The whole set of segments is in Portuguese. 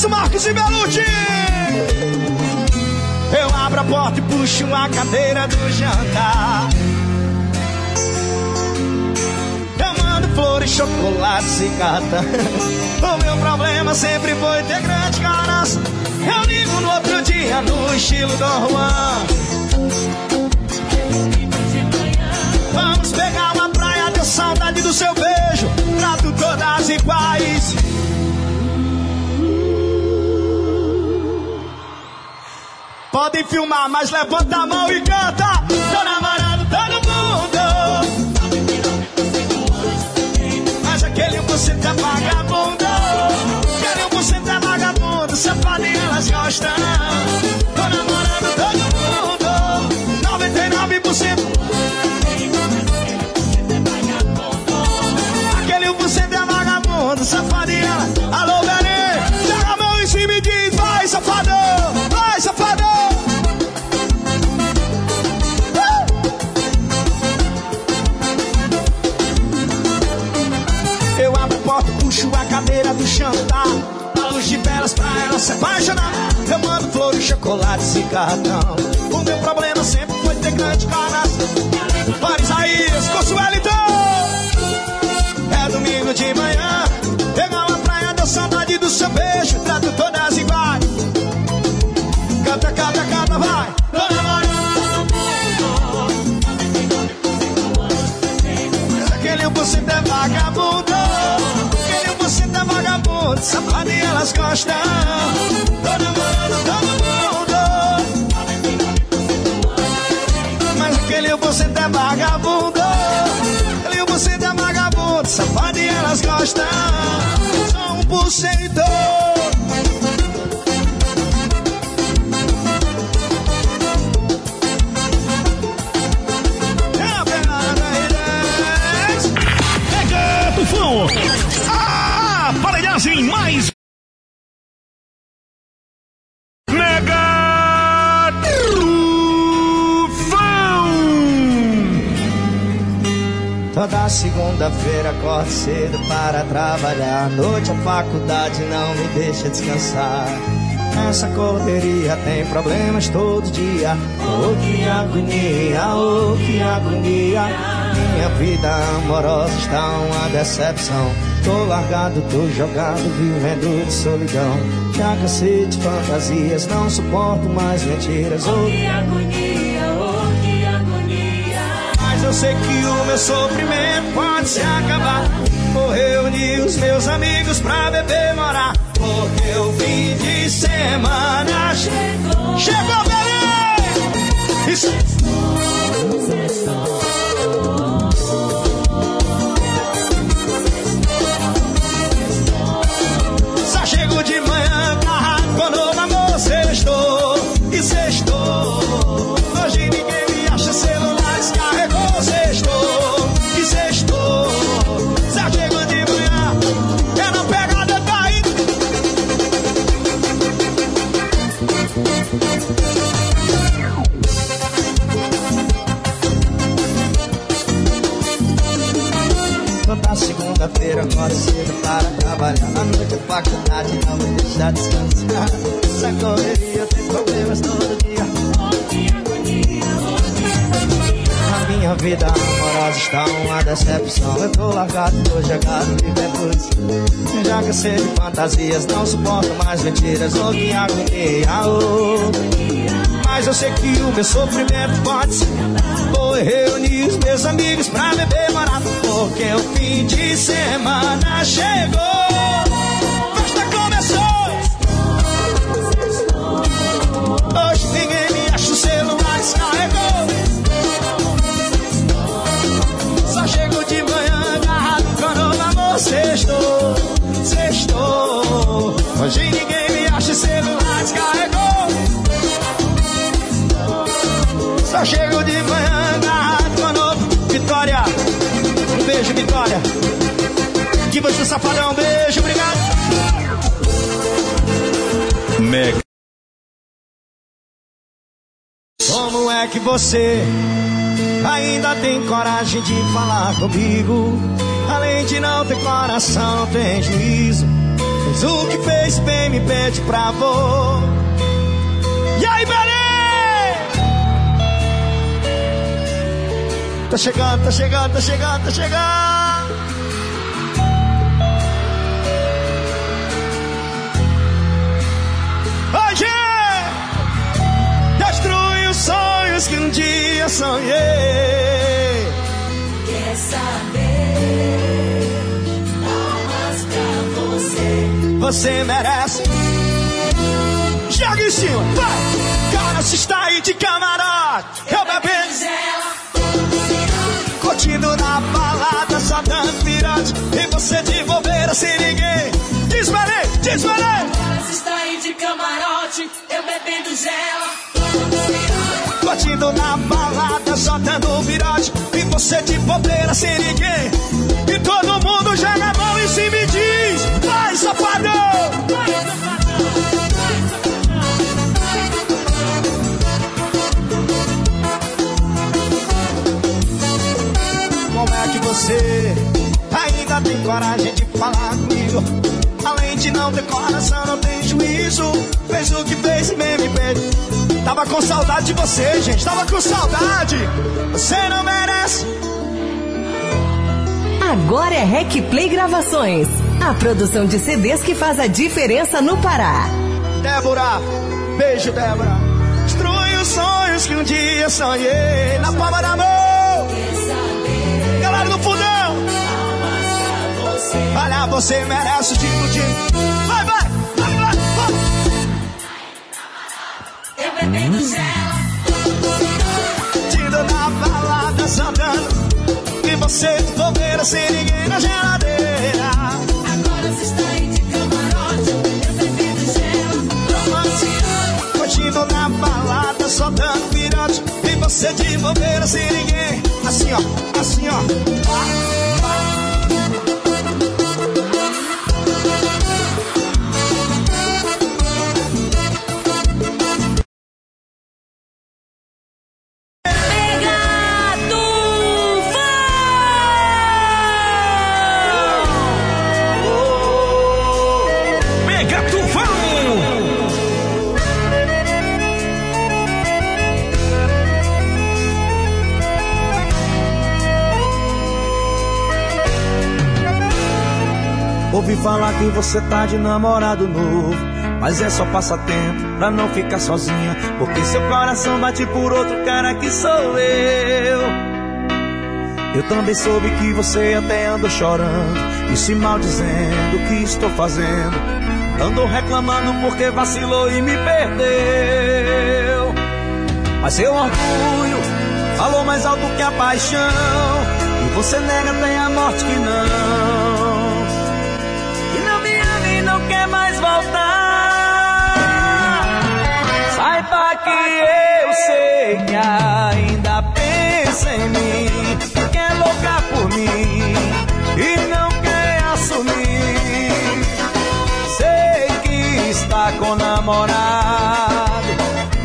Abraço, Marcos e Belucci! Eu abro a porta e puxo a cadeira do jantar. Eu mando flores, chocolates e carta. O meu problema sempre foi ter grande caras. Eu ligo no outro dia no estilo do Juan. Vamos pegar uma praia, deu saudade do seu beijo. Trato todas iguais. Podem filmar, mas levanta a mão e canta. Tô namorando todo mundo. Mas aquele você é vagabundo. Aquele você é vagabundo. Safado e elas gostam. Se apaixonar. Eu mando flores, chocolates e cartão. O meu problema sempre foi ter grande coração. Para Isaías, Wellington. É domingo de manhã. Pegar uma praia da saudade do seu beijo. Trato todas iguais. Canta, canta, canta, Safado e elas gostam. Tô namorando todo mundo. Mas aquele você é vagabundo. Aquele você é vagabundo. Safado e elas gostam. Só um por cento. Segunda-feira acordo cedo para trabalhar. À noite a faculdade não me deixa descansar. Nessa correria tem problemas todo dia. Oh, que agonia, oh, que agonia. Minha vida amorosa está uma decepção. Tô largado, tô jogado, vivendo de solidão. Já cansei de fantasias, não suporto mais mentiras. Oh, Que agonia, eu sei que o meu sofrimento pode se acabar. Vou reunir os meus amigos pra beber morar. Porque o fim de semana chegou. Chegou, Belém! Isso. Acordo cedo para trabalhar Na noite a faculdade não me deixa descansar. Essa correria tem problemas todo dia. A minha vida amorosa está uma decepção. Eu tô largado, tô jogado, vivendo isso Já cansei de fantasias, não suporto mais mentiras. Oh, que agonia, oh Mas eu sei que o meu sofrimento pode ser. Vou reunir meus amigos pra beber barato Porque o fim de semana chegou Safadão, beijo, obrigado Mega. Como é que você ainda tem coragem de falar comigo? Além de não ter coração, tem juízo. Mas o que fez bem me pede pra vô. E aí, Belém? Tá chegando, tá chegando, tá chegando, tá chegando. Que um dia sonhei. Quer saber? Palmas pra você. Você merece. Joga em cima, vai! Cara, se está aí de camarote, eu bebendo, Gela, curtindo na balada, só dando pirante. E você de bobeira sem ninguém. Desvalei, desvalei! Agora está aí de camarote, eu bebendo gela. Curtindo na balada, só dando virote. E você de bobeira sem ninguém. E todo mundo joga a mão em cima e diz: Vai, safadão! Vai, safadão. Como é que você ainda tem coragem de falar comigo? Além de não ter coração, não tem juízo. Fez o que fez e me pede. Tava com saudade de você, gente. Tava com saudade. Você não merece. Agora é Rec Play Gravações. A produção de CDs que faz a diferença no Pará. Débora, beijo, Débora. Destrui os sonhos que um dia sonhei. Na palma da mão. Galera do fundão. Olha, você merece o tipo ninguém na geladeira. Agora se está aí de camarote, eu bebendo gela. Curtindo na balada, só dando virote. E você de bobeira sem ninguém. Assim, ó, assim, ó. Vai, você tá de namorado novo. Mas é só passatempo pra não ficar sozinha. Porque seu coração bate por outro cara que sou eu. Eu também soube que você até andou chorando e se maldizendo o que estou fazendo. Andou reclamando porque vacilou e me perdeu. Mas seu orgulho falou mais alto que a paixão. E você nega até a morte que não. Que eu sei que ainda pensa em mim, que é louca por mim e não quer assumir. Sei que está com namorado,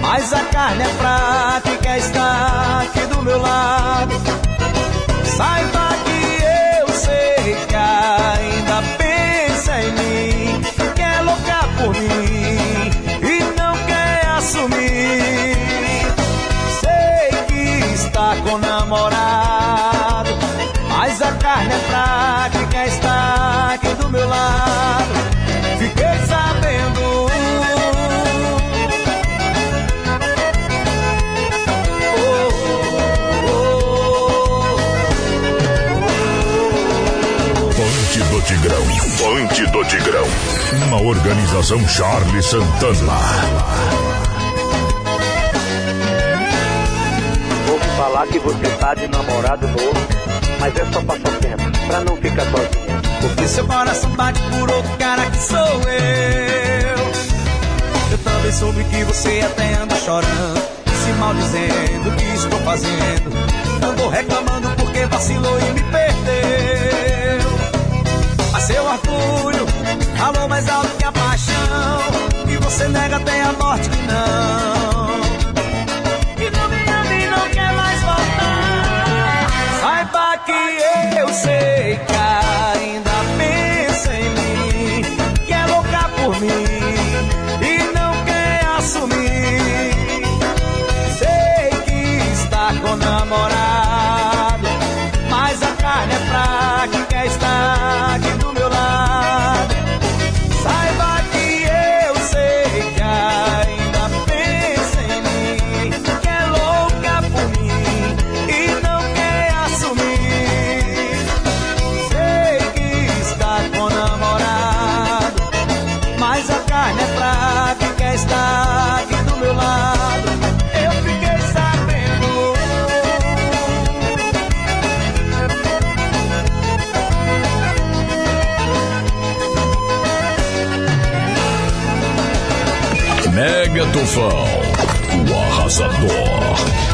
mas a carne é fraca e quer estar aqui do meu lado. Saiba que com namorado, mas a carne é fraca e quer estar aqui do meu lado. Fiquei sabendo. Do Tigrão. Ponte do Tigrão. Uma organização Charles Santana. Falar que você tá de namorado novo, mas é só passatempo, pra não ficar sozinha. Porque seu coração bate por outro cara que sou eu. Eu também soube que você até anda chorando, se maldizendo o que estou fazendo. Andou reclamando porque vacilou e me perdeu. Mas seu orgulho falou mais alto que a paixão. E você nega até a morte que não. que eu sei que ainda pensa em mim, que é louca por mim e não quer assumir. Sei que está com namorado. Tufão, o arrasador.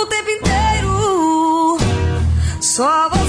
O tempo inteiro. Só você.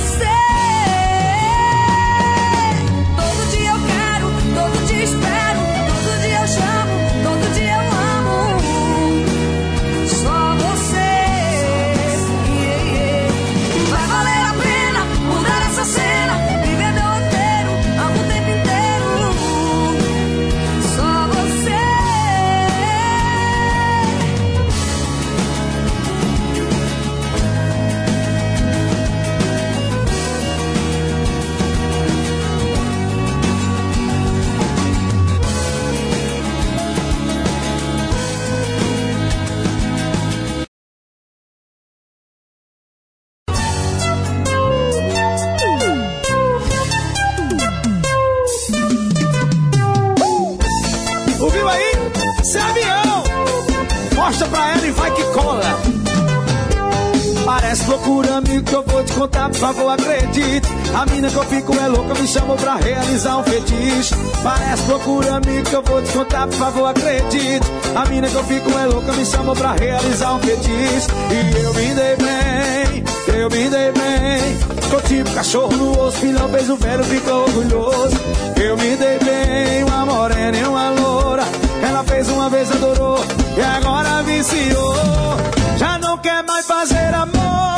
Me chamou pra realizar um fetiche. Parece loucura, amigo, que eu vou te contar, por favor, acredite. A mina que eu fico é louca, me chamou pra realizar um fetiche. E eu me dei bem, eu me dei bem. Tô tipo cachorro no osso, filhão fez o velho, ficou orgulhoso. Eu me dei bem, uma morena e uma loura. Ela fez uma vez, adorou, e agora viciou. Já não quer mais fazer amor.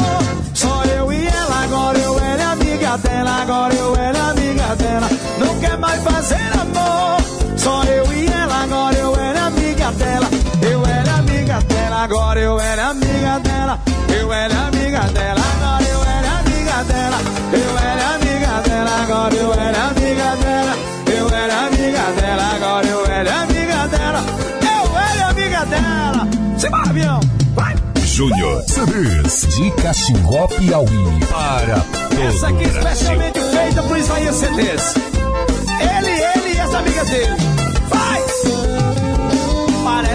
Só eu e ela, agora eu era amiga dela, agora eu era amiga dela. Não quer mais fazer amor. Só eu e ela, agora eu era amiga dela. Eu era amiga dela, agora eu era amiga dela. Eu era amiga dela, agora eu era amiga dela. Eu era amiga dela, agora eu era amiga dela. Eu era amiga dela, agora eu era amiga dela. Eu era amiga dela. Simbora, avião! Vai! Júnior CDs de Caxingó, Piauí para todo Essa aqui especialmente feita por Isaías CDs. Ele, ele amigas dele.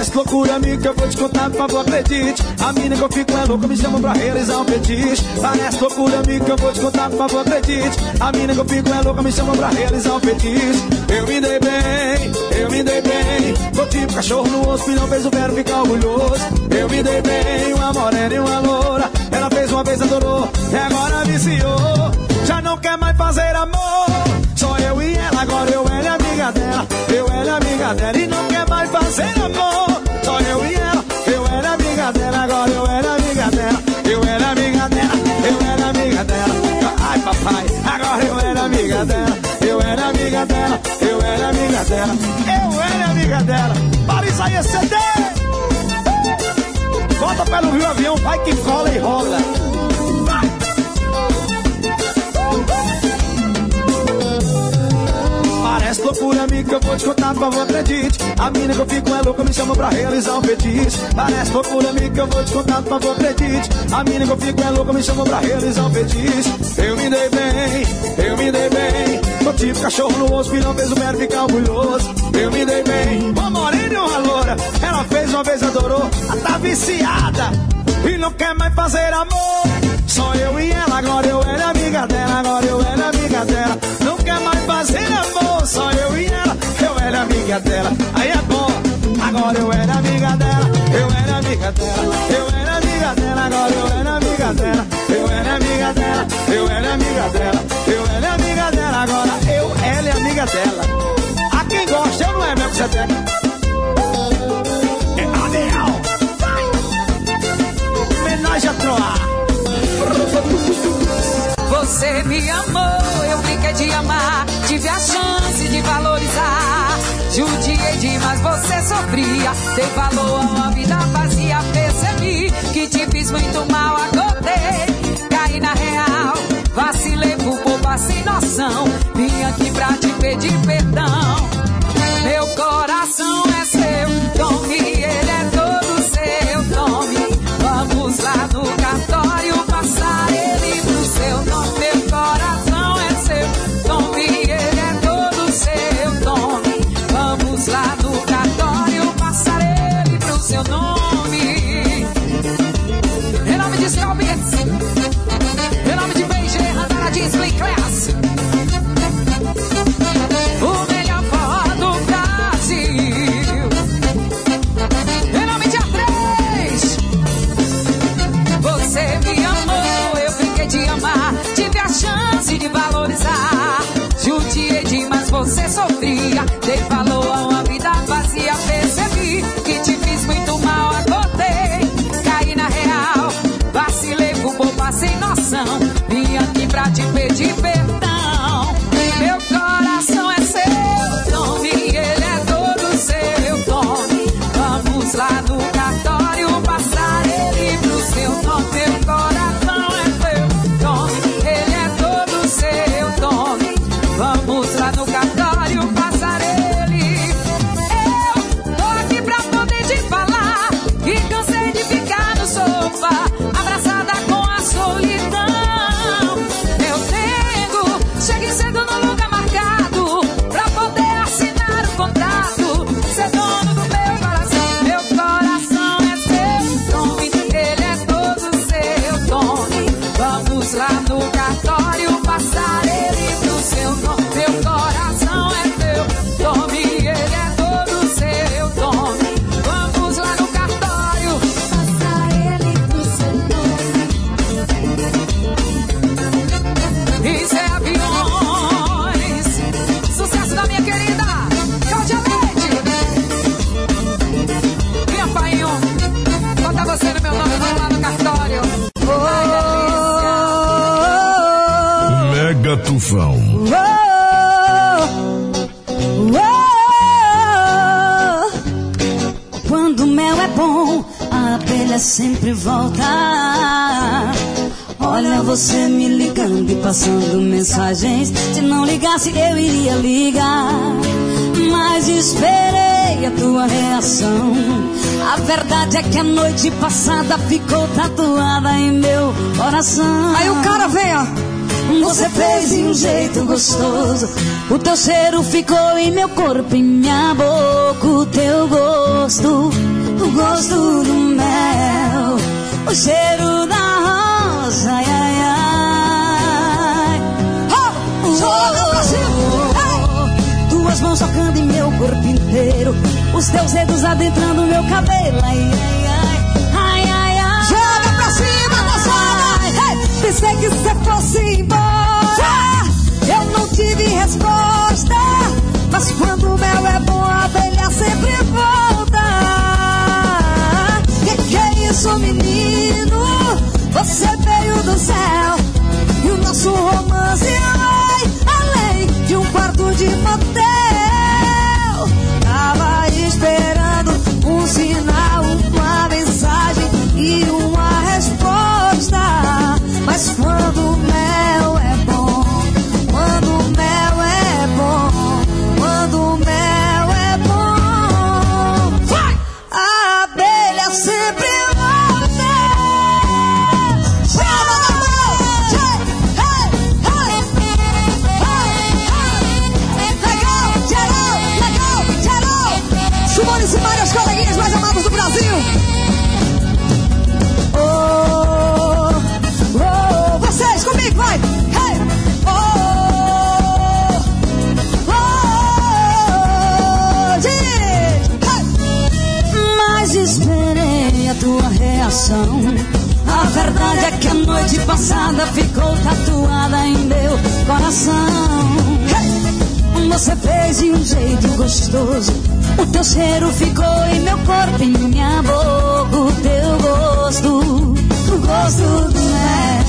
Parece loucura, amigo, que eu vou te contar, por favor, acredite. A mina que eu fico é louca, me chama pra realizar um fetiche. Parece loucura, amigo, que eu vou te contar, por favor, acredite. A mina que eu fico é louca, me chama pra realizar um fetiche. Eu me dei bem, eu me dei bem. Tô tipo cachorro no osso e não fez o verbo ficar orgulhoso. Eu me dei bem, uma morena e uma loura. Ela fez uma vez, adorou, e agora viciou. Já não quer mais fazer amor. Só eu e ela, agora eu ela é amiga dela. Eu ela é amiga dela e não quer mais fazer amor. Só eu e ela, eu era amiga dela, agora eu era amiga dela. Eu era amiga dela, eu era amiga dela. Ai papai, agora eu era amiga dela. Eu era amiga dela, eu era amiga dela. Eu era amiga dela. Para isso aí, CD! Volta pelo Rio Avião, vai que cola e rola. Parece loucura, amigo, que eu vou te contar, por favor, acredite. A mina que eu fico é louca, me chama pra realizar um fetiche. Parece loucura, amigo, que eu vou te contar, por favor, acredite. A mina que eu fico é louca, me chama pra realizar um fetiche. Eu me dei bem, eu me dei bem. Tô tipo cachorro no osso não fez o mero ficar orgulhoso. Eu me dei bem, uma morena e uma loura. Ela fez uma vez, adorou, ela tá viciada. E não quer mais fazer amor. Só eu e ela, agora eu era amiga dela, agora eu era amiga dela. Quer mais fazer amor, só eu e ela, eu era amiga dela. Aí é bom, agora eu era amiga dela, eu era amiga dela, eu era amiga dela, agora eu era amiga dela, eu era amiga dela, eu era amiga dela, eu era amiga dela, agora eu, ela é amiga dela. A quem gosta, eu não é mesmo, você tem. Homenagem a Troar. Você me amou, eu brinquei de amar, tive a chance de valorizar. Judiei demais, você sofria, dei valor a uma vida vazia. Percebi que te fiz muito mal, acordei, caí na real. Vacilei por boba sem noção, vim aqui pra te pedir perdão. Meu coração é seu, tome, Olha você me ligando e passando mensagens. Se não ligasse, eu iria ligar. Mas esperei a tua reação. A verdade é que a noite passada ficou tatuada em meu coração. Aí o cara vem, ó. Você fez de um jeito gostoso. O teu cheiro ficou em meu corpo, em minha boca. O teu gosto, o gosto do mel. O cheiro da rosa, joga pra cima. Tuas mãos tocando em meu corpo inteiro. Os teus dedos adentrando meu cabelo. Ai, ai, ai. Ai, ai, ai. Joga pra cima, moçada! Hey! Pensei que você fosse embora. Eu não tive resposta. Mas quando o mel é bom, a abelha sempre volta. Que que é isso, menino? Você veio do céu. E o nosso romance vai de motel. Tava esperando tua reação. A verdade é que a noite passada ficou tatuada em meu coração. Você fez de um jeito gostoso. O teu cheiro ficou em meu corpo, em minha boca. O teu gosto, o gosto do mel.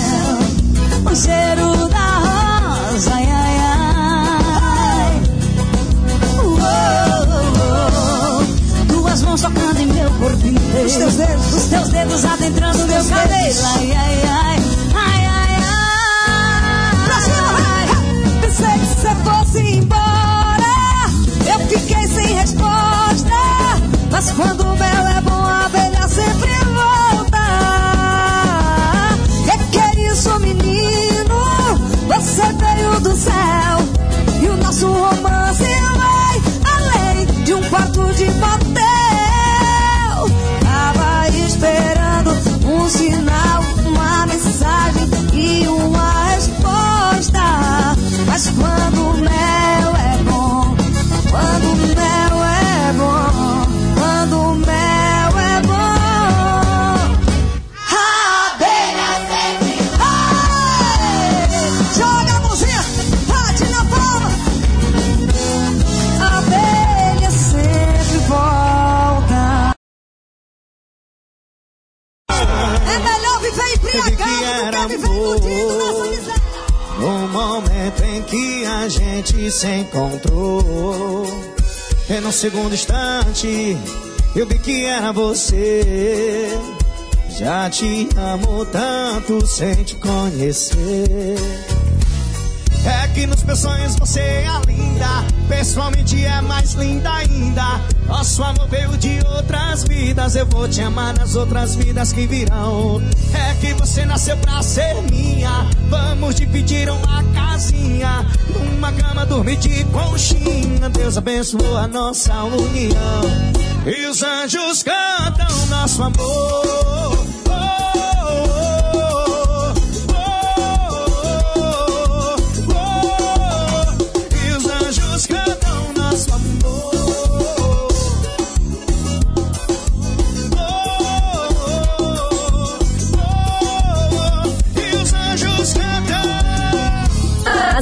Os teus dedos adentrando meu teus segundo instante eu vi que era você. Já te amo tanto sem te conhecer. É que nos meus sonhos você é linda, pessoalmente é mais linda ainda. Nosso amor veio de outras vidas, eu vou te amar nas outras vidas que virão. É que você nasceu pra ser minha, vamos dividir uma casinha, numa cama dormir de conchinha. Deus abençoou a nossa união e os anjos cantam nosso amor.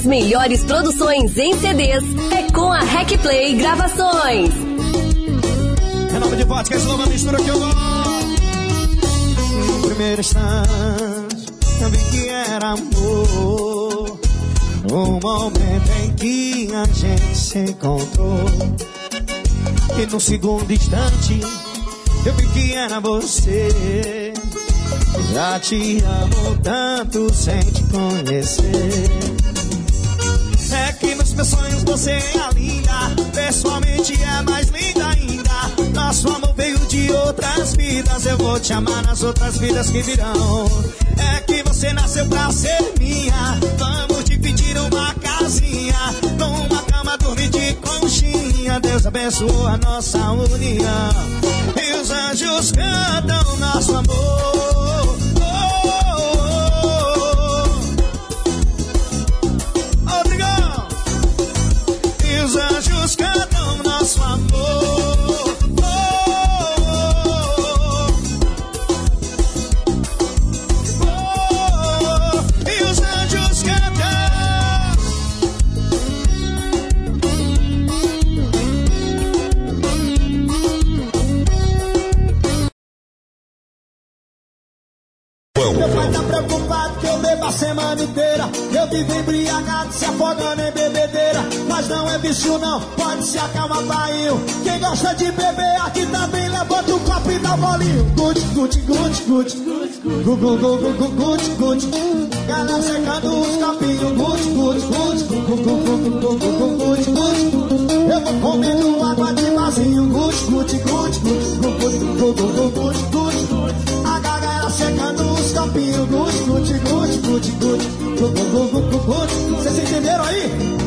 As melhores produções em CDs é com a Hack Play Gravações. É nome de essa nova mistura que eu gosto. No primeiro instante, eu vi que era amor. No momento em que a gente se encontrou. E no segundo instante, eu vi que era você. Já te amo tanto sem te conhecer. Meus sonhos você é a linda, pessoalmente é mais linda ainda. Nosso amor veio de outras vidas, eu vou te amar nas outras vidas que virão. É que Você nasceu pra ser minha. Vamos dividir uma casinha. Numa cama dormir de conchinha. Deus abençoa a nossa união. E os anjos cantam nosso amor. Vivo embriagado, se afogando em bebedeira. Mas não é vício não, pode se acalmar, painho. Quem gosta de beber aqui também levanta o copo e dá um bolinho. Gucci, Gucci, Gucci, Gucci. Gu, gu, gu, gu, gu, Gucci, Gucci. Galera secando os copinhos. Gucci, Gucci, Gucci. Gu, gu, gu, gu, gu, gu, gu, Gucci, Gucci. Eu vou comendo água de vasinho. Gucci, Gucci, Gucci. Gu, gu, gu, gu, gu, Gucci, Gucci. A galera secando os copinhos. Gucci, Gucci, Gucci, Gucci, Gucci. Gu, gu, gu, gu, gu, Gucci. Vocês entenderam aí?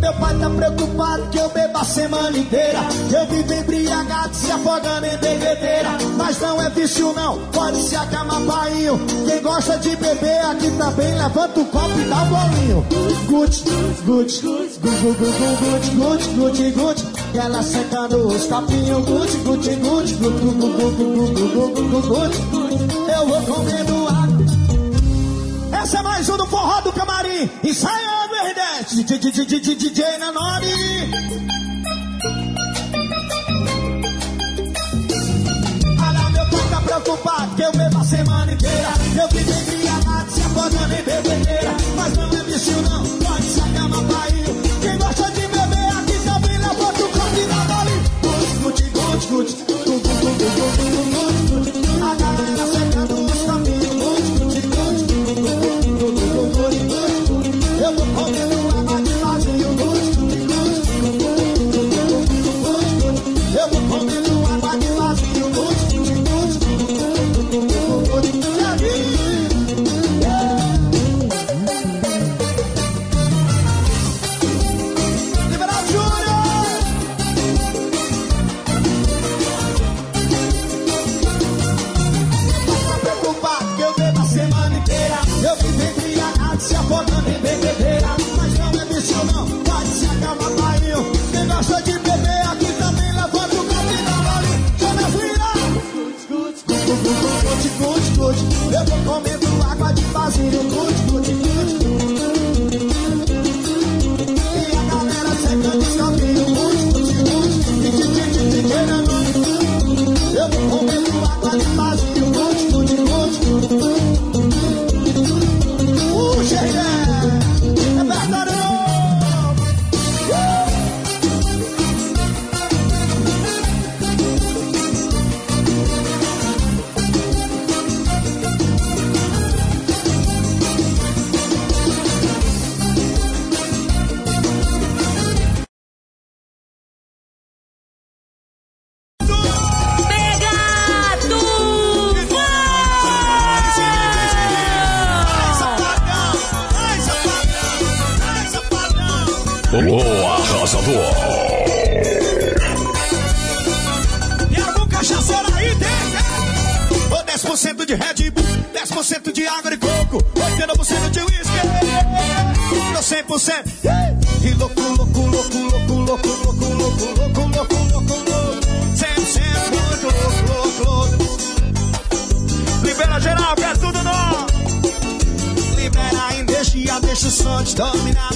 Meu pai tá preocupado que eu bebo a semana inteira. Eu vivo embriagado, se afogando em bebedeira. Mas não é vício não, pode se acalmar, painho. Quem gosta de beber aqui também, levanta o copo e dá um bolinho. Gucci, Gucci, Gucci, Gucci, Gucci, Gucci, Gucci, Gucci. E ela secando os copinhos. Gucci, Gucci, Gucci, Gucci, Gucci, Gucci, Gucci, Gucci. Eu vou comendo água. Essa é mais um do Forró do Camarim. Ensaiando o R10. DJ, DJ, Nanoni. Olha, meu pai tá preocupado que eu bebo a semana inteira. Eu vivo embriagado, se afogando em bebedeira. Mas não é vício não, pode se acalmar, painho. 10% de água de coco, 80% de uísque. Tô 100%. E louco, louco, louco, louco, louco, louco, louco, louco, louco, louco, louco. 100% muito louco, louco, louco. Libera geral, que é tudo nosso. Libera energia, deixa o som te dominar.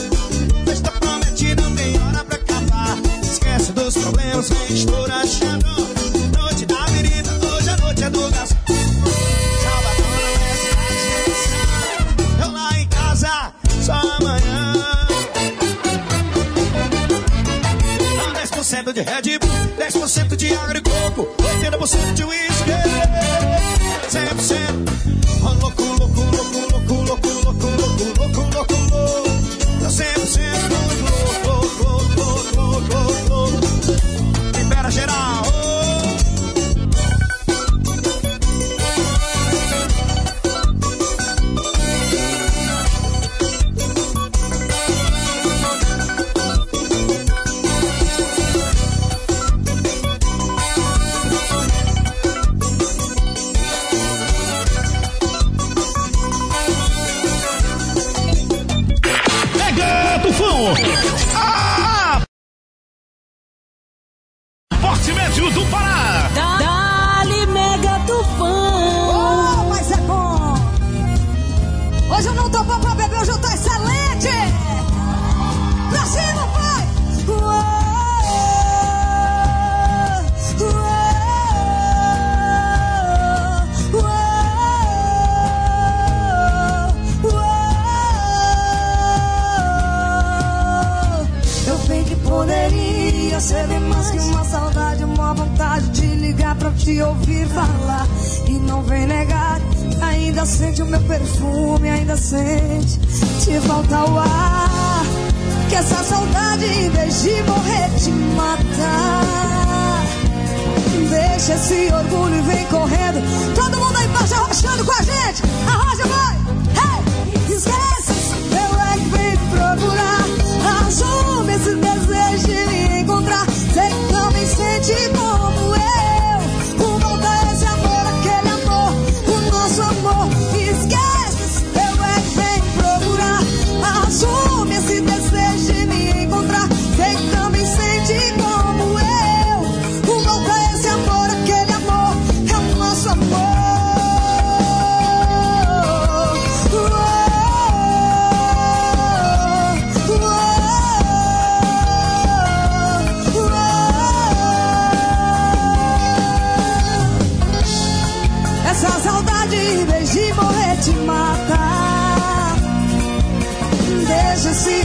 Esse orgulho e vem correndo. Todo mundo aí embaixo arrochando com a gente. Arrocha, vai! Hey! Esquece!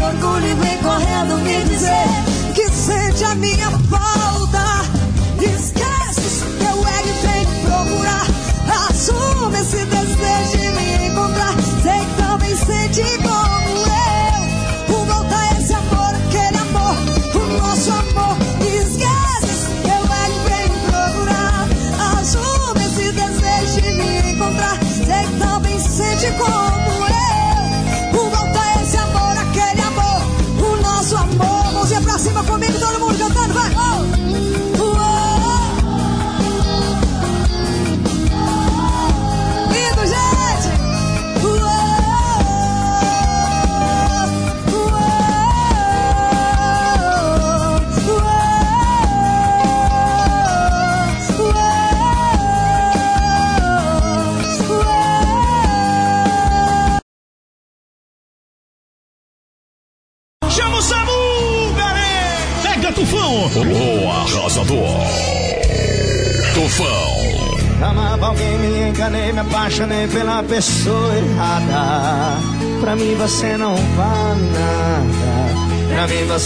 Orgulho e vem correndo me dizer que sente a minha falta.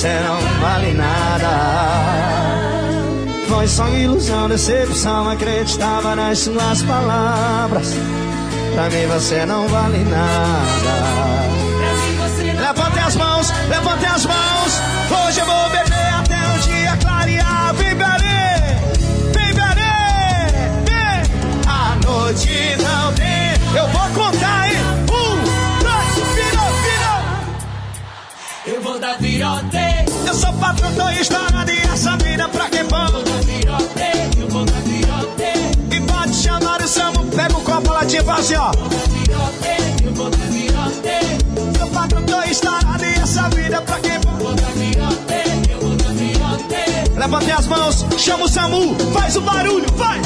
Não vale nada. Foi só ilusão, decepção, acreditava nas suas palavras. Pra mim você não vale nada. Levante as mãos, levante as mãos. Hoje eu vou beber até o dia clarear. Vem beber. A noite não tem. Eu vou contar, hein? Um, dois, virou, virou. Eu vou dar virote, patrão, tô estourando e essa vida pra quem virote, E pode chamar o Samu, pega o copo latinha e fala assim, ó. virote, eu vou dar virote, Sou patrão, tô estourando e essa vida pra quem virote. Levante as mãos, chama o Samu, faz o barulho, vai!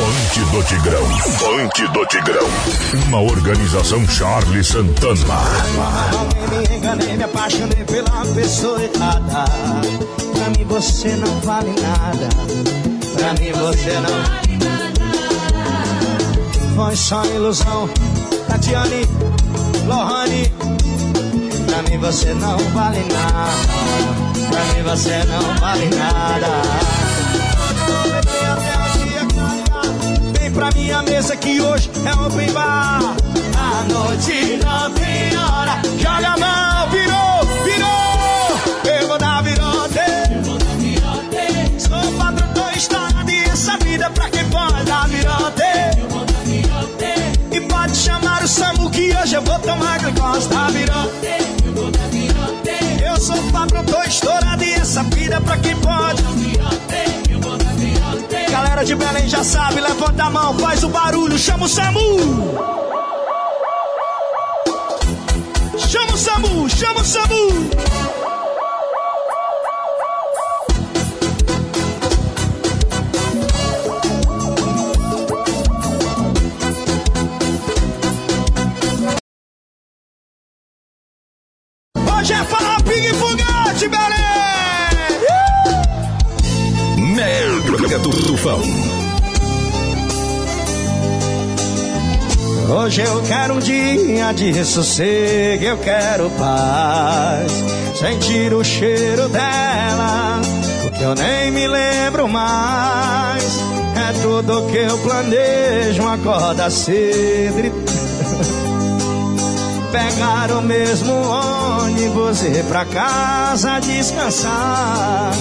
Funk do Tigrão. Funk do Tigrão. Uma organização Charlie Santana. Me enganei, me apaixonei pela pessoa errada. Pra mim você não vale nada. Pra mim você não. Foi só ilusão. Tatiane, Lohane. Pra mim você não vale nada. Pra mim você não vale nada. Vem pra minha mesa que hoje é open bar. A noite não tem hora. Joga a mão, virou, virou. Eu vou dar virote. Sou patrão, tô estourado e essa vida pra quem pode dar virote. E pode chamar o Samu que hoje eu vou tomar glicose, tá virote. Eu sou patrão, tô estourado e essa vida pra quem pode. Galera de Belém já sabe, levanta a mão, faz o barulho, chama o Samu. Chama o Samu, chama o Samu. Do Tufão. Hoje eu quero um dia de sossego, eu quero paz. Sentir o cheiro dela, o que eu nem me lembro mais. É tudo que eu planejo, acorda cedo pegar o mesmo ônibus e ir pra casa descansar.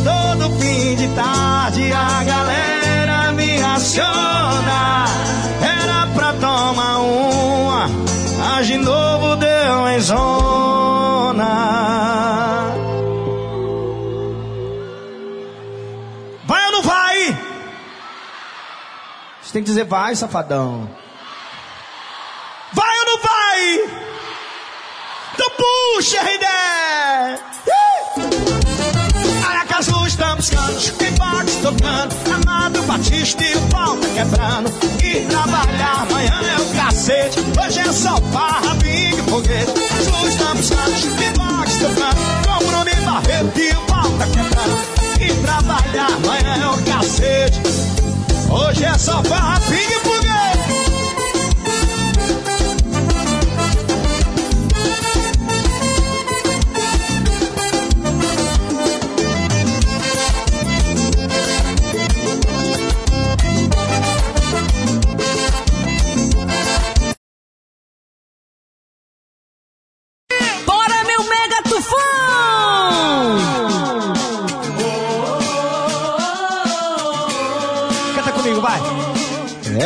Todo fim de tarde a galera me aciona. Era pra tomar uma, mas de novo deu em zona. Vai ou não vai? Você tem que dizer vai, safadão. Vai ou não vai? Então puxa, RD! Estão piscando, jukebox tocando, Amado Batista e o pau tá quebrando. E trabalhar amanhã é o cacete, hoje é só farra, bingo e foguete. Luzes estão piscando, jukebox tocando, com Bruno e Barreto e o pau tá quebrando. E trabalhar amanhã é o cacete, hoje é só farra, bingo e foguete.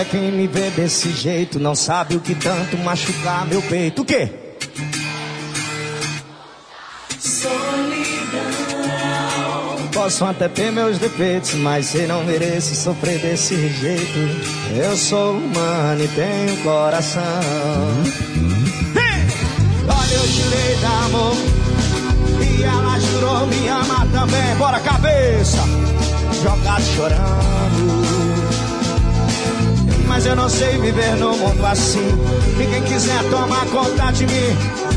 É quem me vê desse jeito, não sabe o que tanto machucar meu peito. O quê? Posso até ter meus defeitos, mas eu não mereço sofrer desse jeito. Eu sou humano e tenho coração. Olha, eu jurei dar amor e ela jurou me amar também. Bora, cabeça! Jogado chorando. Eu não sei viver no mundo assim. E quem quiser tomar conta de mim.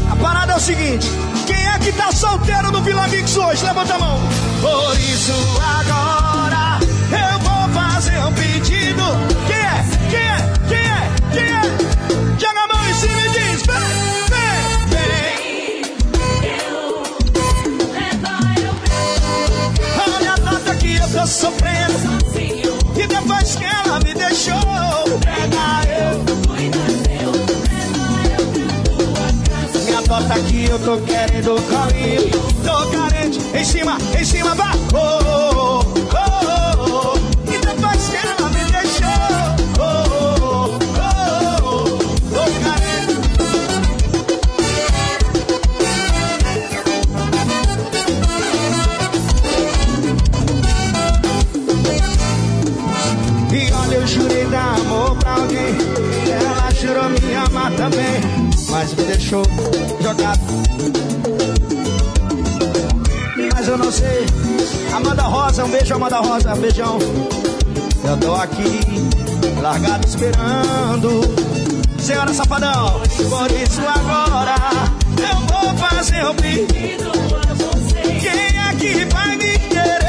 A parada é o seguinte: quem é que tá solteiro no Vila Mix hoje? Levanta a mão. Por isso agora eu vou fazer um pedido. Quem é? Quem é? Quem é? Quem é? Joga a mão em cima e diz: vem, vem, vem. Olha a data que eu tô sofrendo. E depois que ela me deixou, Aqui, eu tô querendo colinho. Tô carente, em cima, em cima, vai. Oh, oh, oh, oh. E depois que ela me deixou, oh, oh, oh, oh. Tô carente. E olha, eu jurei dar amor pra alguém. Ela jurou me amar também. Mas me deixou Sei. Amanda Rosa, um beijo, Amanda Rosa, um beijão. Eu tô aqui, largado esperando. Senhora Safadão, por isso agora eu vou fazer o pedido. Quem é que vai me querer?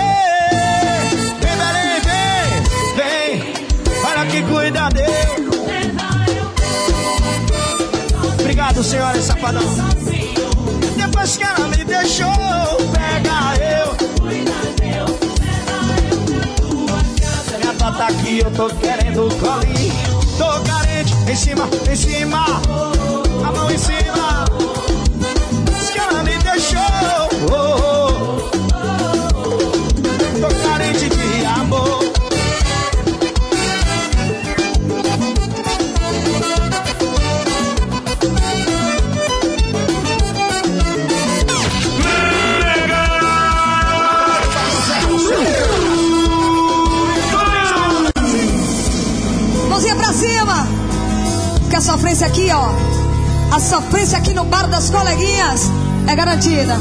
Vem, Belém, vem, vem. Olha que cuida Deus. Obrigado, senhora Safadão. Depois que ela me deixou, pega eu. Tota aqui, eu tô querendo colinho. Tô carente, em cima, em cima. A mão em cima. Mãozinha pra cima. Porque a sofrência aqui, ó. A sofrência aqui no bar das coleguinhas é garantida.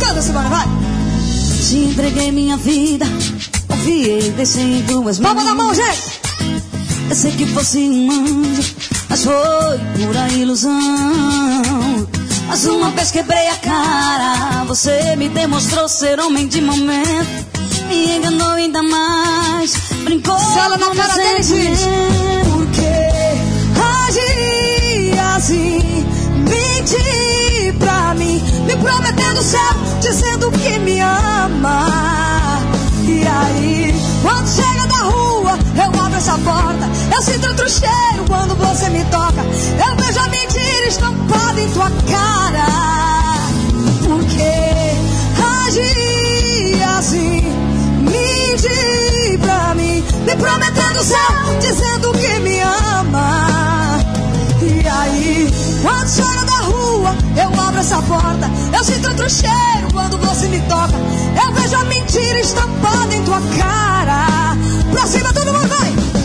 Canta, Simone, vai. Te entreguei minha vida, confiei, deixei em tuas mãos. Palma na mão, gente. Eu sei que fosse um anjo, mas foi pura ilusão. Mas uma vez quebrei a cara, você me demonstrou ser homem de momento. Me enganou ainda mais, brincou Sala na com cara dele. Por que agir assim? Mentir pra mim, me prometendo o céu, dizendo que me ama. E aí, quando chega essa porta. Eu sinto outro cheiro quando você me toca. Eu vejo a mentira estampada em tua cara. Por que agir assim? Mentir pra mim, me prometendo o céu, dizendo que me ama. E aí, quando chega da rua, eu abro essa porta. Eu sinto outro cheiro quando você me toca. Eu vejo a mentira estampada em tua cara. Pra cima, todo mundo vai!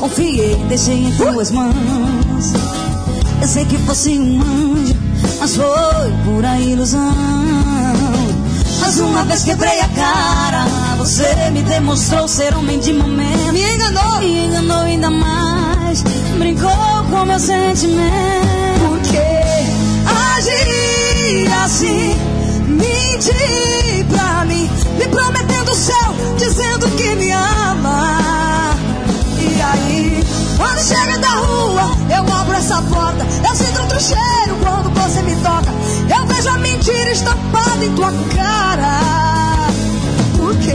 Confiei, deixei em tuas mãos. Eu sei que fosse um anjo, mas foi pura ilusão. Mas uma vez quebrei a cara, você me demonstrou ser homem de momento. Me enganou. Me enganou ainda mais, brincou com meu sentimento. Por que agir assim? Mentir pra mim, me prometendo o céu, dizendo que estampada em tua cara. Por que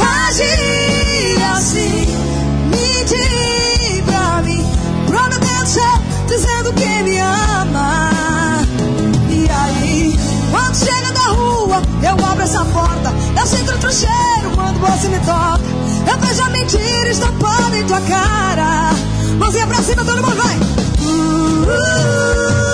agir assim? Mentir pra mim, prometendo céu, dizendo que me ama. E aí, quando chega da rua, eu abro essa porta. Eu sinto outro cheiro quando você me toca. Eu vejo a mentira estampada em tua cara. Mãozinha pra cima, todo mundo vai! Uh, uh,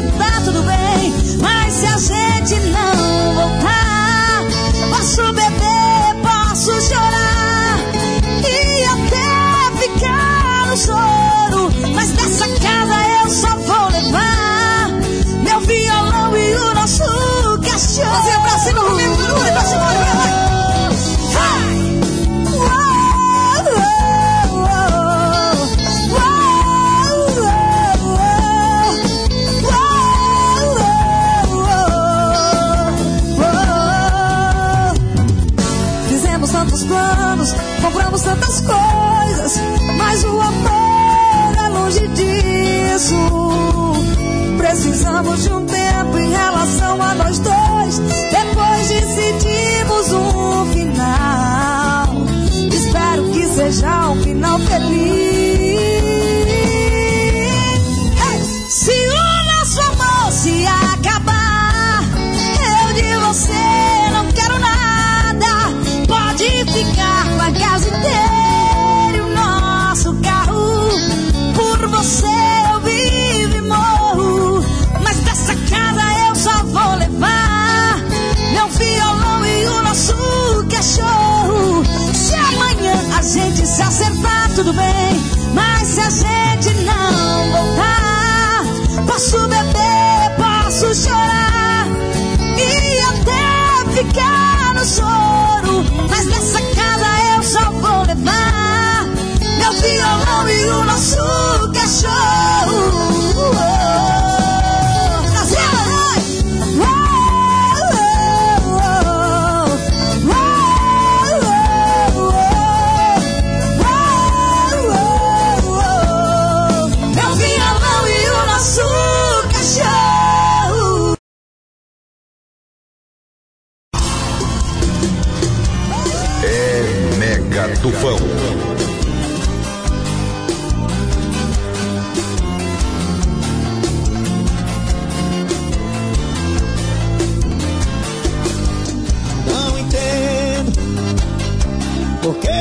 gente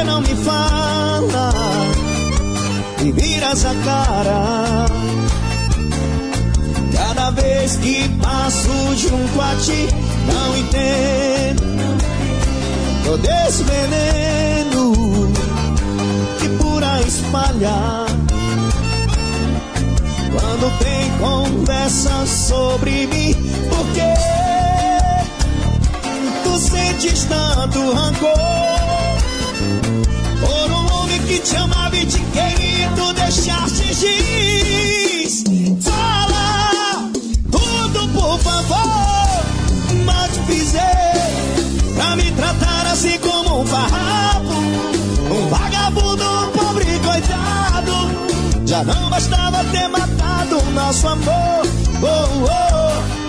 que não me fala e viras a cara. Cada vez que passo junto a ti, não entendo todo esse veneno que por aí espalha. Quando tem conversa sobre mim, por quê? tu sentes tanto rancor que te amava e te queria e tu deixaste giz. Fala tudo, por favor, mas fizer pra me tratar assim como um farrapo, um vagabundo, um pobre coitado. Já não bastava ter matado o nosso amor. Oh, oh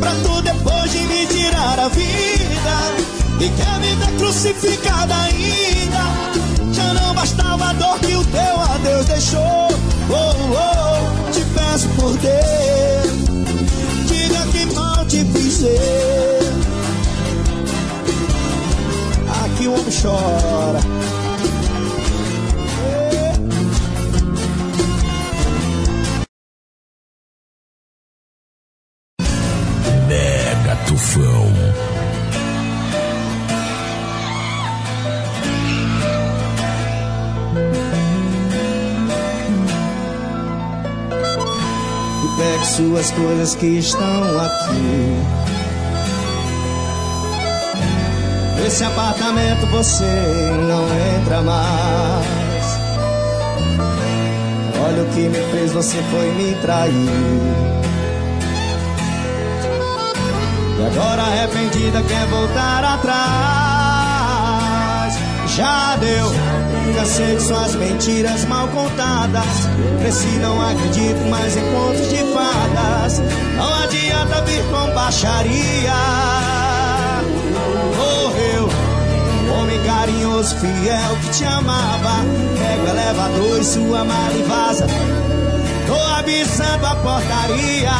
pra tu depois de me tirar a vida e quer me ver crucificada ainda. Já não bastava a dor que o teu adeus deixou. Oh, oh, te peço por Deus, diga que mal te fizer. Aqui o homem chora. Suas coisas que estão aqui. Nesse apartamento você não entra mais. Olha o que me fez, você foi me trair. E agora arrependida quer voltar atrás. Já deu, cansei de suas mentiras mal contadas. Cresci, não acredito mais em contos de fadas. Não adianta vir com baixaria. Morreu, um homem carinhoso, fiel que te amava. Pega, leva dois, sua mala e vaza. Tô avisando a portaria.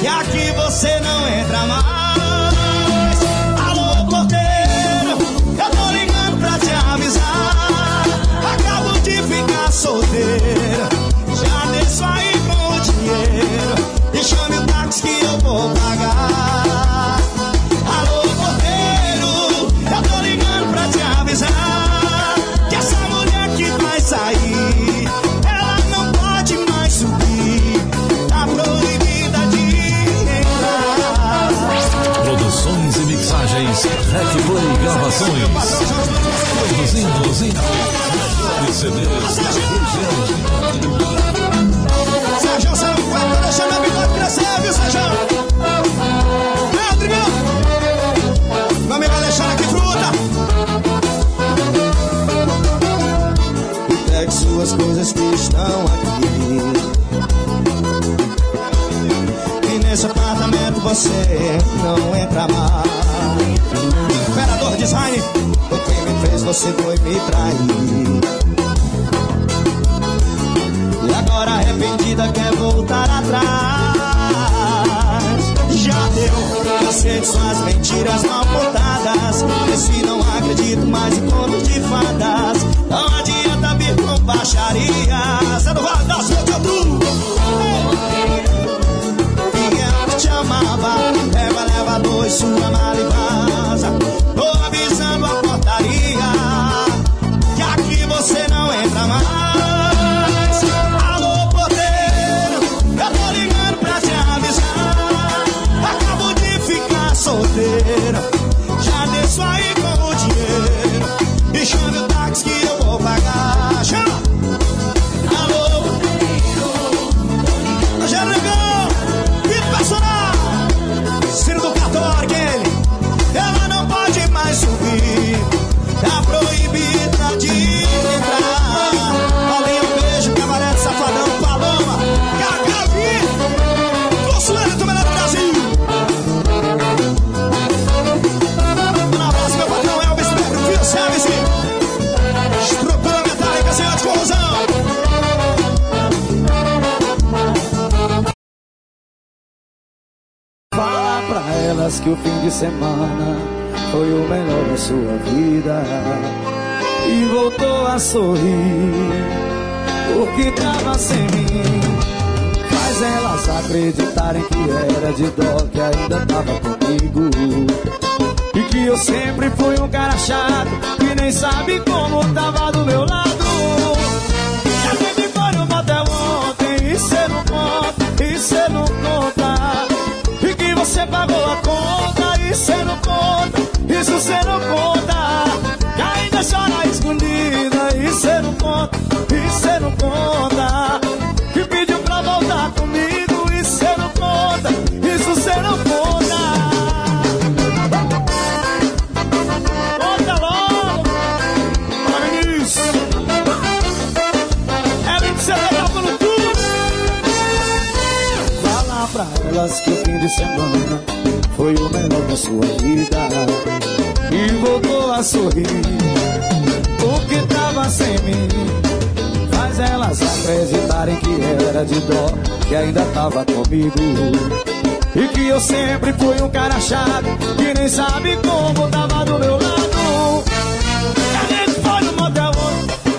Que aqui você não entra mais. Ficar solteiro. Já desço aí com o dinheiro. E chame o táxi que eu vou pagar. Alô, porteiro, eu tô ligando pra te avisar. Que essa mulher que vai sair, ela não pode mais subir. Tá proibida de entrar. Produções e mixagens Rec Play Gravações. Produzindo os e CDs. Sérgio, você não vai deixar meu bigode crescer, viu, Sérgio? Vem, Rodrigão! Meu amigo Alexandre aqui, fruta! Pegue suas coisas que estão aqui. E nesse apartamento você não entra mais. Imperador Design, o que me fez você foi me trair. Agora arrependida quer voltar atrás. Já deu, cansei de suas mentiras mal contadas. Esse não acredito mais em contos de fadas. Não adianta vir com baixaria. Zé do Vale da Silva, tu. Quem te amava, leva, leva dois, sua mala e vaza. Tô avisando a portaria. Semana foi o melhor da sua vida. E voltou a sorrir, porque tava sem mim. Faz elas acreditarem que era de dó, que ainda tava comigo. E que eu sempre fui um cara chato, que nem sabe como tava do meu lado. E a gente foi no motel ontem, e cê não conta, e cê não conta. E você pagou a conta, e cê não conta, isso cê não conta. Que ainda chora escondida, e cê não conta, e cê não conta. Que o fim de semana foi o melhor da sua vida. E voltou a sorrir, porque tava sem mim. Faz elas acreditarem que era de dó, que ainda tava comigo. E que eu sempre fui um cara chato, que nem sabe como tava do meu lado. A gente foi no motel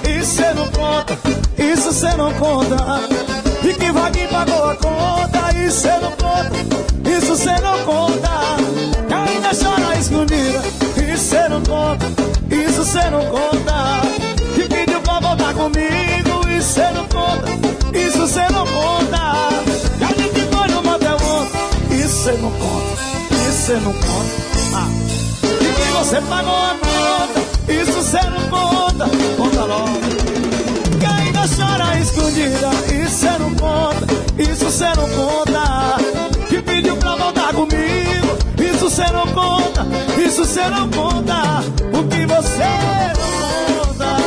e cê não conta, isso cê não conta. E que Vaguinho pagou a conta, e cê não conta, isso cê não conta. E ainda chora escondida, e cê não conta, isso cê não conta. Que pediu pra voltar comigo, e cê não conta, isso cê não conta. E a gente foi no motel ontem, isso cê não conta, isso cê não conta. Ah. E que você pagou a conta, isso cê não conta, conta logo. Chora escondida, isso cê não conta, isso cê não conta. Que pediu pra voltar comigo, isso cê não conta, isso cê não conta. O que você não conta.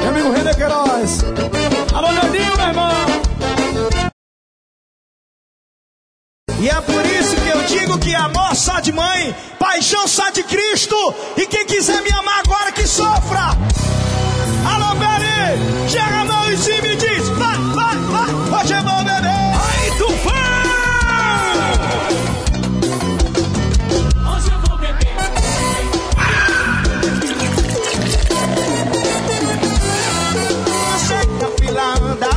Meu amigo René Queiroz, alô Leandinho, meu irmão. E é por isso que eu digo que amor só de mãe, paixão só de Cristo. E quem quiser me amar agora que sofra. Chega a mão em cima e diz: vai, vai, vai, hoje eu vou beber. Aí, Tufão! Hoje eu vou beber. Você que na fila anda,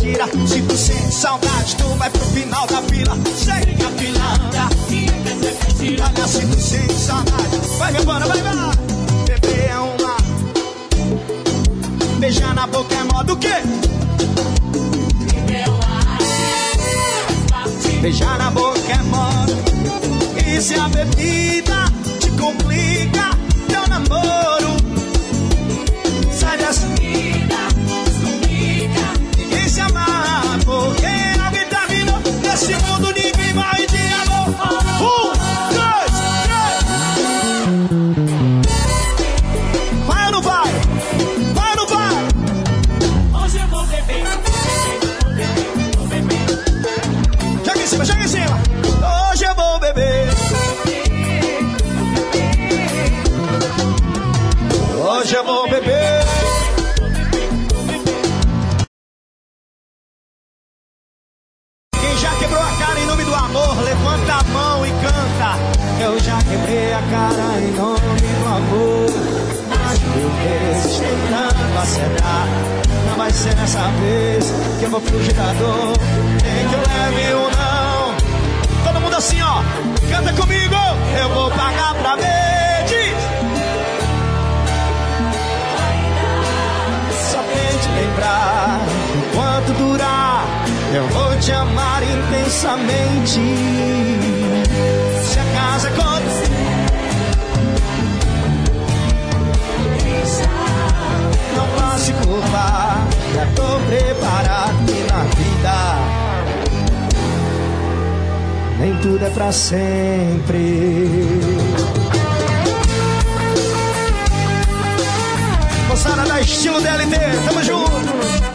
gira. Se tu sente saudade, tu vai pro final da fila. Que a fila anda, catraca gira. Se tu sente saudade, vai embora, vai, vai. Beijar na boca é modo o quê? Beijar na boca é moda. E se a bebida te complica teu namoro? Sai dessa vida, Ninguém se amarra porque alguém tá vindo nesse mundo, ninguém vai de vou beber. Quem já quebrou a cara em nome do amor, levanta a mão e canta. Eu já quebrei a cara em nome do amor. Mas mil vezes tentando acertar. Não vai ser dessa vez que eu vou fugir da dor. Nem que eu leve ou não. Todo mundo assim, ó. Canta comigo. Eu vou pagar pra ver. Intensamente. Se acaso acontecer, não vá se culpar. Já tô preparado na vida. Nem tudo é pra sempre. Moçada da estilo DLT, tamo junto.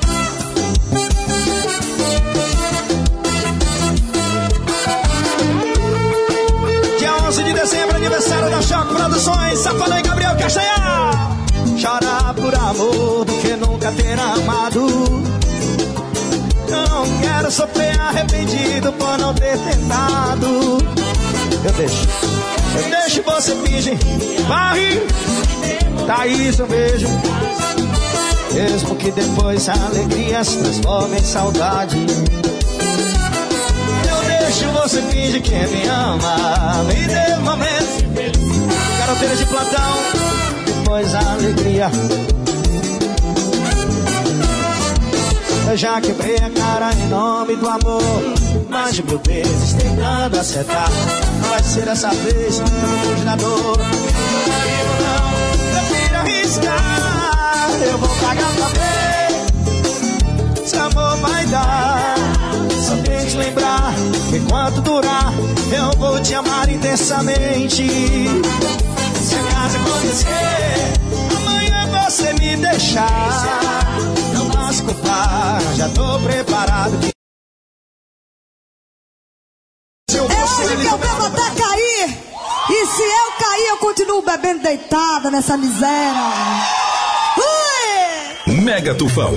Produções, Safadão e Gabriel Castanhar. Chorar por amor do que nunca ter amado. Não quero sofrer arrependido por não ter tentado. Eu deixo. Eu deixo você fingir. Varre. Thaís, eu vejo. Mesmo que depois a alegria se transforme em saudade. Eu deixo você fingir que me ama. Me dê um momento. Garoteira de plantão. Depois a alegria. Eu já quebrei a cara em nome do amor. Mais de mil vezes tentando acertar. Não vai ser dessa vez, eu vou fugir da dor. Não, prefiro arriscar. Eu vou pagar pra ver. Se amor vai dar. Só lembrar que enquanto durar, eu vou te amar intensamente. Se acaso acontecer, amanhã você me deixar. Não se culpar, já tô preparado. que- Se eu É hoje que eu bebo até cair. E se eu cair, eu continuo bebendo deitada nessa miséria. Ui! Mega Tufão.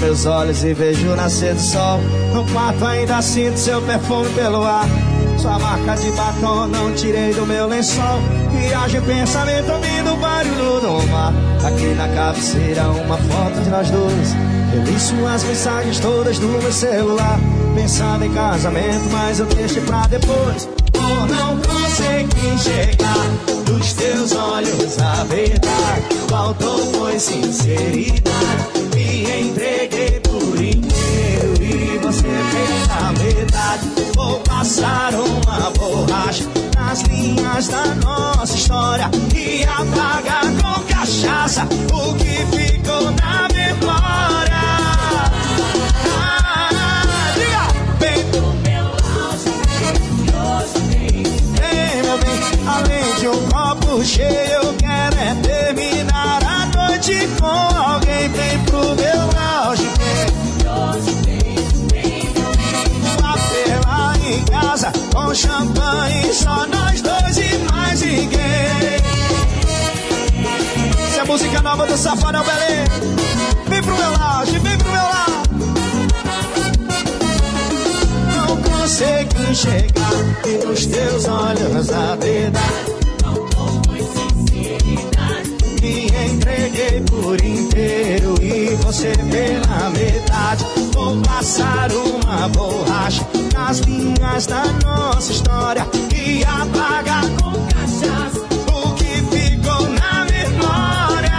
Meus olhos e vejo nascer do sol. No quarto ainda sinto seu perfume pelo ar. Sua marca de batom não tirei do meu lençol. Viagem, pensamento, ouvindo barulho do mar. Aqui na cabeceira, uma foto de nós dois. Eu li suas mensagens todas do meu celular. Pensando em casamento, mas eu deixei pra depois. Por não conseguir enxergar dos teus olhos a verdade. Faltou foi sinceridade. Entreguei por inteiro e você fez a metade. Vou passar uma borracha nas linhas da nossa história e apagar com cachaça o que ficou na memória. Ah, diga! Meu Vem, meu bem, além de um copo cheio, com champanhe, só nós dois e mais ninguém. Essa é a música nova do Safadão Belém. Vem pro meu lounge, vem pro meu lounge. Não consegui e nos teus olhos a verdade. Me entreguei por inteiro e você pela metade. Vou passar uma borracha nas linhas da nossa história e apagar com cachaça o que ficou na memória.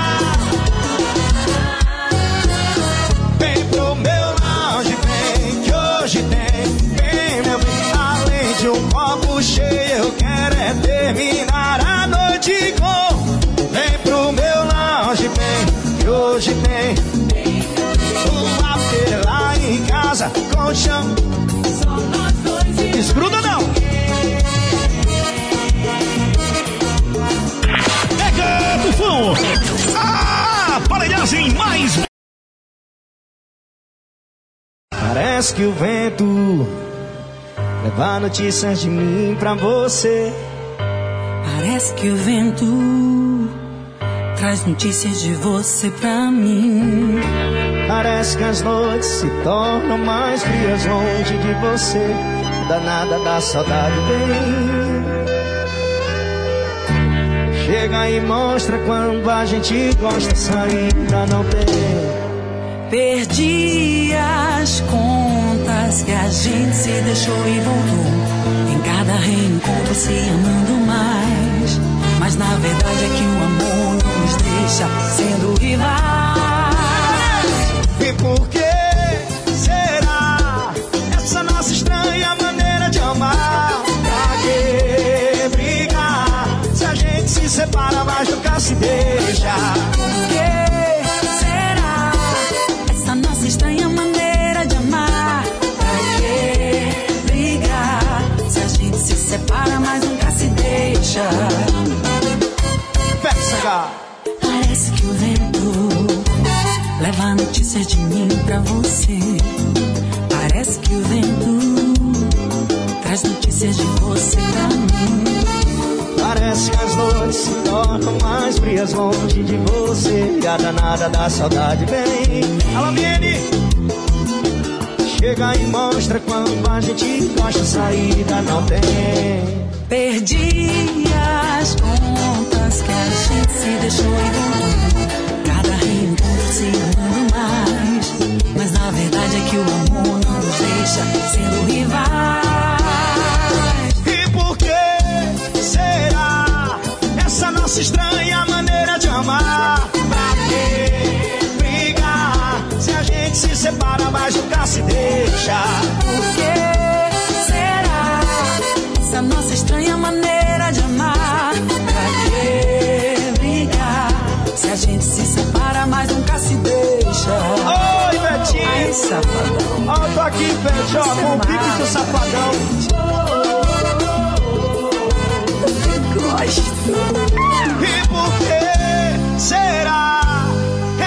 Vem pro meu lounge, vem que hoje tem. Vem, meu bem, além de um copo cheio, eu quero é terminar a noite com. Vem pro meu lounge, vem que hoje tem. Uma pela em casa com chão. Desgruda não! Pega, bufão! A aparelhagem mais Parece que o vento leva notícias de mim pra você. Parece que o vento traz notícias de você pra mim. Parece que as noites se tornam mais frias longe de você. Danada da saudade vem. Chega e mostra quando a gente gosta, saída não tem. Perdi as contas que a gente se deixou e voltou. Em cada reencontro se amando mais. Mas na verdade é que o amor nos deixa sendo rivais. E por que notícias de mim pra você. Parece que o vento traz notícias de você pra mim. Parece que as noites se tornam mais frias longe de você. E a danada da saudade vem. Alô, Viene! Chega e mostra quando a gente gosta, saída não tem. Perdi as contas que a gente se deixou e voltou. Cada reencontro se amando mais. Mas na verdade é que o amor não nos deixa sendo rivais. E por que será essa nossa estranha maneira de amar? Pra que brigar se a gente se separa, mas nunca se deixa? Por que será essa nossa estranha maneira Oi, Ai, Betinho! safadão. Ó, tô aqui, Pet, ó, com o pique do safadão. E por que será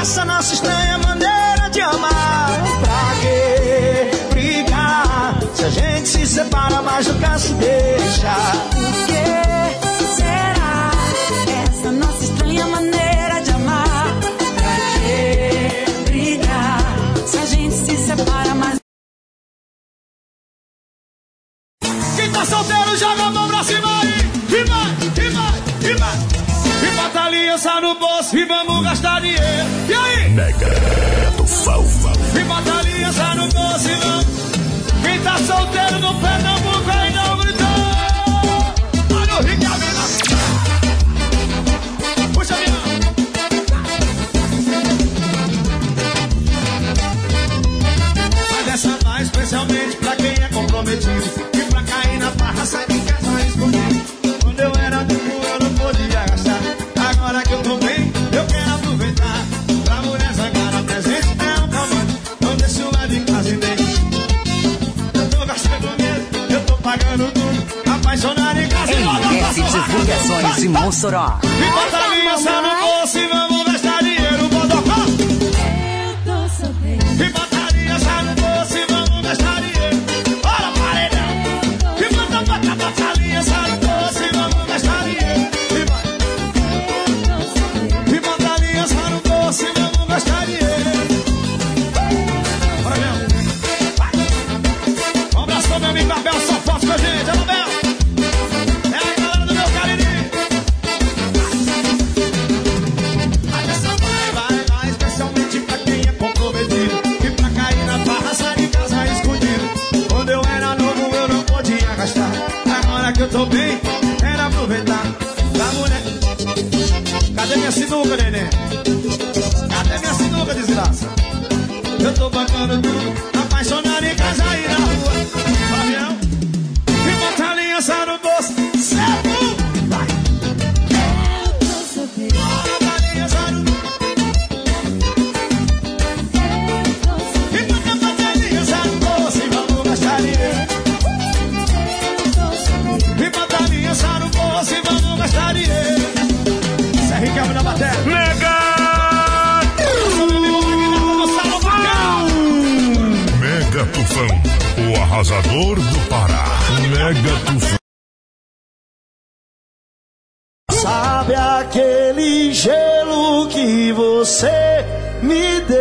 essa nossa estranha maneira de amar? Pra que brigar se a gente se separa, mas nunca se deixa? Joga a mão pra cima aí. E vai, e vai, e vai. E bota a aliança no bolso e vamos gastar dinheiro. E aí? Mega Tufão. E bota a aliança no bolso e vamos. Quem tá solteiro no Pernambuco aí não gritou. Olha o Ricardo. Puxa, minha. Especialmente pra quem é comprometido RS Divulgações de Mossoró. E bota a aliança no bolso e vamos soğuk öyle. O arrasador do Pará. Mega Tufão. Sabe aquele gelo que você me deu?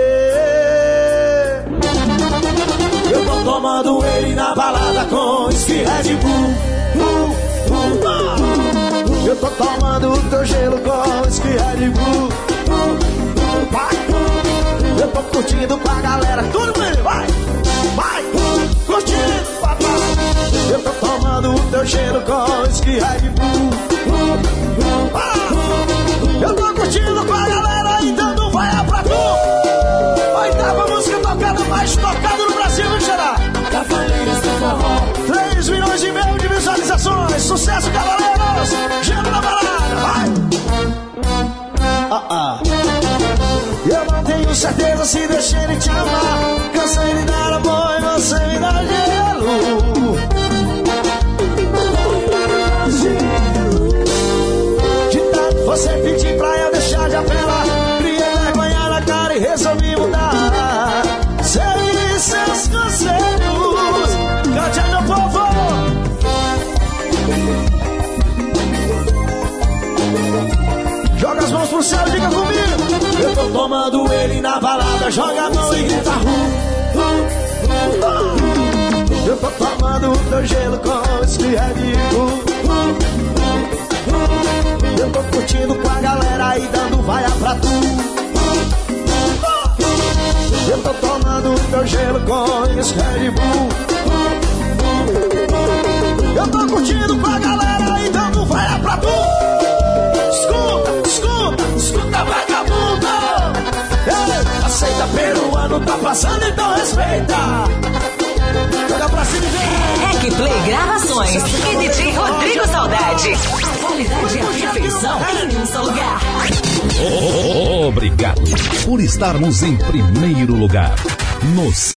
Eu tô tomando ele na balada com esse Red Bull. Uh, uh, uh. Eu tô tomando teu gelo com esse Red Bull. Tô curtindo com a galera. Tudo bem, vai, vai. Curtindo, papai. Eu tô tomando o teu gelo com esse Red Bull. Eu tô curtindo com a galera e dando vaia pra tu. Oitava música tocada, mais tocada no Brasil, viu, Xará? Cavaleiros do Forró. 3 milhões e meio de visualizações. Sucesso, cavaleiros. Gelo na balada, vai. Ah, ah. Eu não tenho certeza se deixei ele te amar. Cansei de dar amor e você me dá gelo. De tanto você pedir pra eu deixar de apelar Criei vergonha na cara e resolvi mudar Segui seus conselhos Cante aí, meu povo Joga as mãos pro céu e diga comigo tô tomando ele na balada Joga a mão e grita. Eu tô tomando o teu gelo com Bull eu tô curtindo com a galera e dando vaia pra tu. Eu tô tomando teu gelo com esse Red Bull. Eu tô curtindo com a galera e dando vaia pra tu. Escuta, escuta, escuta, vagabundo. Ei, aceita peruano, tá passando, então respeita. Joga pra cima e vem. Play Gravações e DJ Rodrigo Saudade. A qualidade e a perfeição em um só lugar. Obrigado por estarmos em primeiro lugar. Nos